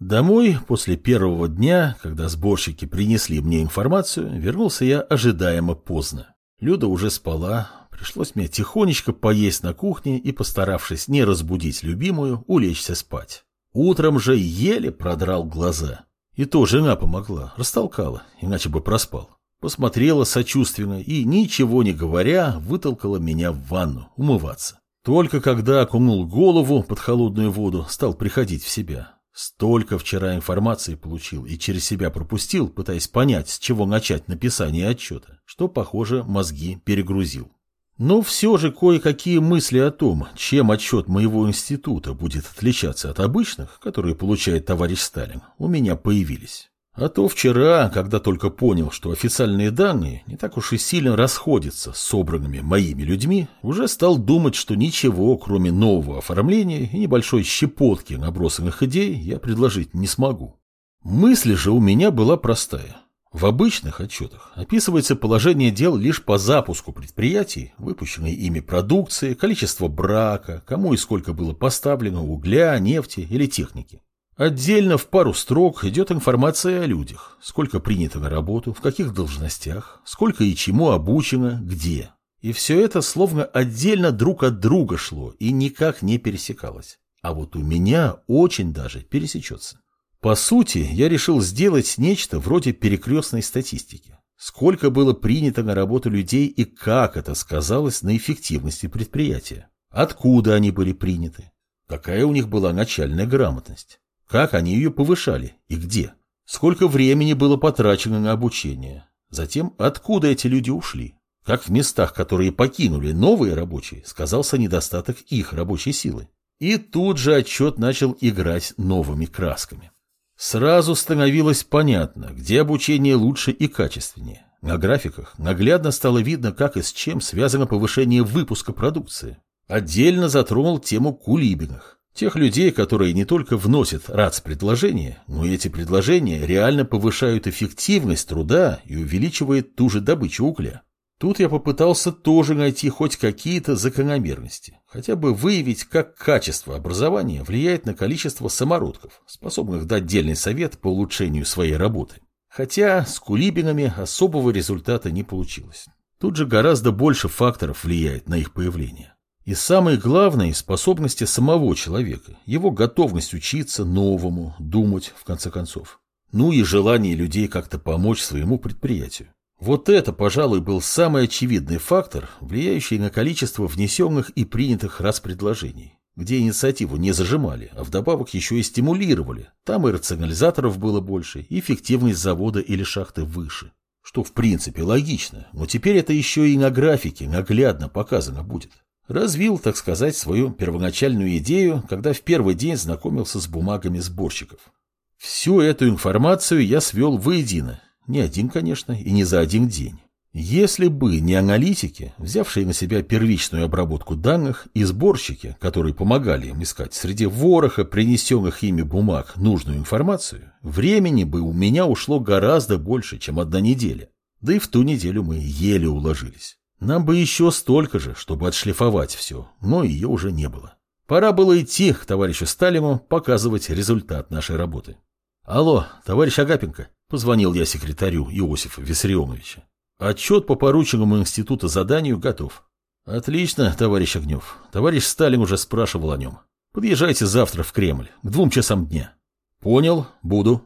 Домой после первого дня, когда сборщики принесли мне информацию, вернулся я ожидаемо поздно. Люда уже спала, пришлось мне тихонечко поесть на кухне и, постаравшись не разбудить любимую, улечься спать. Утром же еле продрал глаза. И то жена помогла, растолкала, иначе бы проспал. Посмотрела сочувственно и, ничего не говоря, вытолкала меня в ванну умываться. Только когда окунул голову под холодную воду, стал приходить в себя. Столько вчера информации получил и через себя пропустил, пытаясь понять, с чего начать написание отчета, что, похоже, мозги перегрузил. Но все же кое-какие мысли о том, чем отчет моего института будет отличаться от обычных, которые получает товарищ Сталин, у меня появились. А то вчера, когда только понял, что официальные данные не так уж и сильно расходятся с собранными моими людьми, уже стал думать, что ничего, кроме нового оформления и небольшой щепотки набросанных идей, я предложить не смогу. Мысль же у меня была простая. В обычных отчетах описывается положение дел лишь по запуску предприятий, выпущенной ими продукции, количество брака, кому и сколько было поставлено угля, нефти или техники. Отдельно в пару строк идет информация о людях, сколько принято на работу, в каких должностях, сколько и чему обучено, где. И все это словно отдельно друг от друга шло и никак не пересекалось. А вот у меня очень даже пересечется. По сути, я решил сделать нечто вроде перекрестной статистики. Сколько было принято на работу людей и как это сказалось на эффективности предприятия. Откуда они были приняты. Какая у них была начальная грамотность. Как они ее повышали и где? Сколько времени было потрачено на обучение? Затем, откуда эти люди ушли? Как в местах, которые покинули новые рабочие, сказался недостаток их рабочей силы? И тут же отчет начал играть новыми красками. Сразу становилось понятно, где обучение лучше и качественнее. На графиках наглядно стало видно, как и с чем связано повышение выпуска продукции. Отдельно затронул тему кулибиных. Тех людей, которые не только вносят РАЦ-предложения, но и эти предложения реально повышают эффективность труда и увеличивают ту же добычу угля. Тут я попытался тоже найти хоть какие-то закономерности, хотя бы выявить, как качество образования влияет на количество самородков, способных дать дельный совет по улучшению своей работы. Хотя с кулибинами особого результата не получилось. Тут же гораздо больше факторов влияет на их появление. И самое главное – способности самого человека, его готовность учиться новому, думать, в конце концов. Ну и желание людей как-то помочь своему предприятию. Вот это, пожалуй, был самый очевидный фактор, влияющий на количество внесенных и принятых раз предложений, где инициативу не зажимали, а вдобавок еще и стимулировали. Там и рационализаторов было больше, и эффективность завода или шахты выше. Что в принципе логично, но теперь это еще и на графике наглядно показано будет. Развил, так сказать, свою первоначальную идею, когда в первый день знакомился с бумагами сборщиков. Всю эту информацию я свел воедино. Не один, конечно, и не за один день. Если бы не аналитики, взявшие на себя первичную обработку данных, и сборщики, которые помогали им искать среди вороха принесенных ими бумаг нужную информацию, времени бы у меня ушло гораздо больше, чем одна неделя. Да и в ту неделю мы еле уложились. Нам бы еще столько же, чтобы отшлифовать все, но ее уже не было. Пора было идти к товарищу Сталину показывать результат нашей работы. «Алло, товарищ Агапенко», — позвонил я секретарю Иосифа Виссарионовича. «Отчет по порученному института заданию готов». «Отлично, товарищ Огнев. Товарищ Сталин уже спрашивал о нем. Подъезжайте завтра в Кремль, к двум часам дня». «Понял, буду».